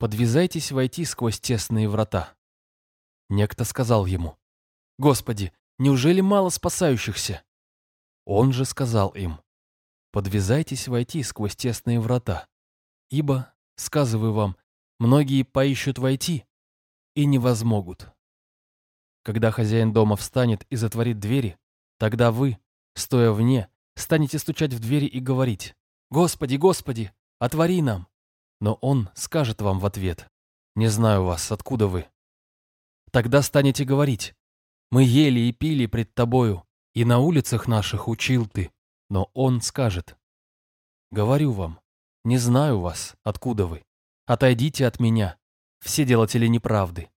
подвязайтесь войти сквозь тесные врата. Некто сказал ему, «Господи, неужели мало спасающихся?» Он же сказал им, подвязайтесь войти сквозь тесные врата, ибо, сказываю вам, многие поищут войти и не возмогут. Когда хозяин дома встанет и затворит двери, тогда вы, стоя вне, станете стучать в двери и говорить «Господи, Господи, отвори нам!» Но он скажет вам в ответ «Не знаю вас, откуда вы?» Тогда станете говорить «Мы ели и пили пред тобою, и на улицах наших учил ты». Но он скажет «Говорю вам, не знаю вас, откуда вы. Отойдите от меня, все делатели неправды».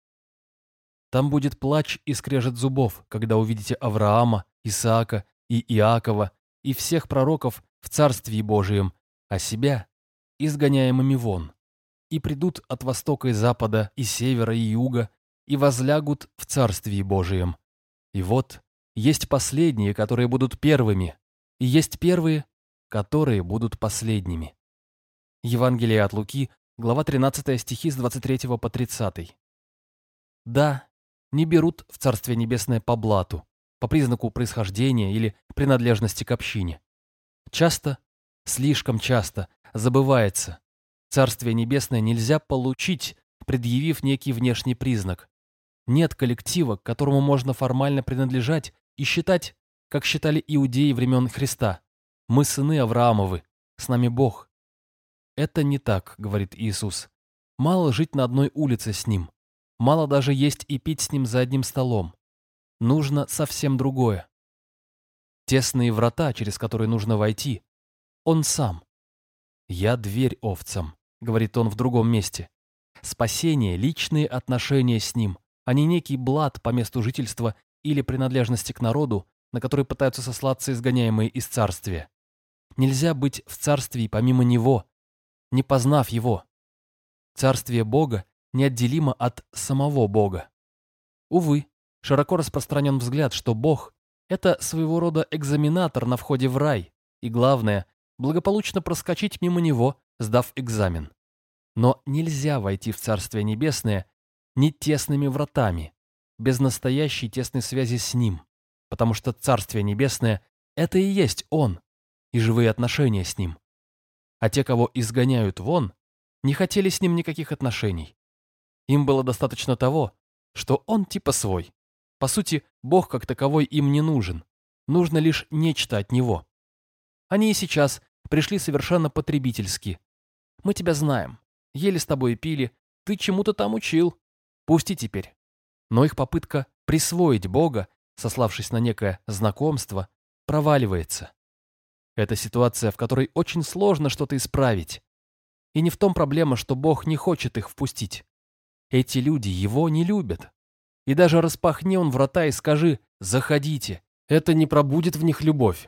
Там будет плач и скрежет зубов, когда увидите Авраама, Исаака и Иакова и всех пророков в Царстве Божием, а себя изгоняемыми вон. И придут от востока и запада, и севера, и юга, и возлягут в Царстве Божием. И вот есть последние, которые будут первыми, и есть первые, которые будут последними. Евангелие от Луки, глава 13 стихи с 23 по 30. Да, не берут в Царствие Небесное по блату, по признаку происхождения или принадлежности к общине. Часто, слишком часто, забывается, Царствие Небесное нельзя получить, предъявив некий внешний признак. Нет коллектива, к которому можно формально принадлежать и считать, как считали иудеи времен Христа. Мы сыны Авраамовы, с нами Бог. Это не так, говорит Иисус. Мало жить на одной улице с Ним. Мало даже есть и пить с ним за одним столом. Нужно совсем другое. Тесные врата, через которые нужно войти. Он сам. «Я дверь овцам», — говорит он в другом месте. Спасение — личные отношения с ним, а не некий блат по месту жительства или принадлежности к народу, на который пытаются сослаться изгоняемые из царствия. Нельзя быть в царстве помимо него, не познав его. Царствие Бога неотделимо от самого Бога. Увы, широко распространен взгляд, что Бог – это своего рода экзаменатор на входе в рай, и главное – благополучно проскочить мимо него, сдав экзамен. Но нельзя войти в Царствие Небесное не тесными вратами, без настоящей тесной связи с Ним, потому что Царствие Небесное – это и есть Он, и живые отношения с Ним. А те, кого изгоняют вон, не хотели с Ним никаких отношений. Им было достаточно того, что он типа свой. По сути, Бог как таковой им не нужен. Нужно лишь нечто от него. Они и сейчас пришли совершенно потребительски. Мы тебя знаем. Ели с тобой пили. Ты чему-то там учил. Пусти теперь. Но их попытка присвоить Бога, сославшись на некое знакомство, проваливается. Это ситуация, в которой очень сложно что-то исправить. И не в том проблема, что Бог не хочет их впустить. Эти люди его не любят. И даже распахни он врата и скажи «заходите», это не пробудет в них любовь.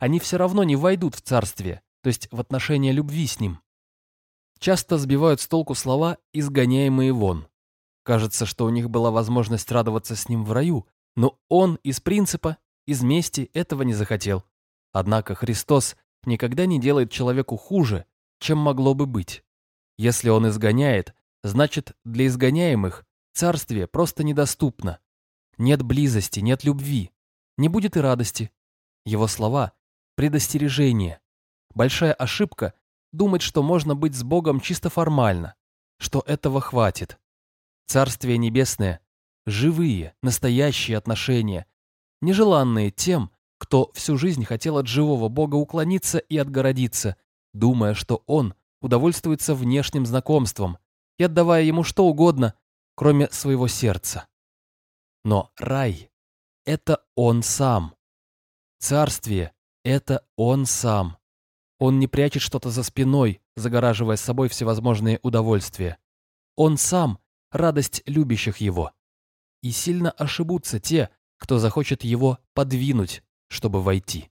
Они все равно не войдут в царствие, то есть в отношения любви с ним. Часто сбивают с толку слова «изгоняемые вон». Кажется, что у них была возможность радоваться с ним в раю, но он из принципа, из мести этого не захотел. Однако Христос никогда не делает человеку хуже, чем могло бы быть. Если он изгоняет, Значит, для изгоняемых царствие просто недоступно. Нет близости, нет любви, не будет и радости. Его слова – предостережение. Большая ошибка – думать, что можно быть с Богом чисто формально, что этого хватит. Царствие небесное – живые, настоящие отношения, нежеланные тем, кто всю жизнь хотел от живого Бога уклониться и отгородиться, думая, что Он удовольствуется внешним знакомством, и отдавая ему что угодно, кроме своего сердца. Но рай — это он сам. Царствие — это он сам. Он не прячет что-то за спиной, загораживая с собой всевозможные удовольствия. Он сам — радость любящих его. И сильно ошибутся те, кто захочет его подвинуть, чтобы войти.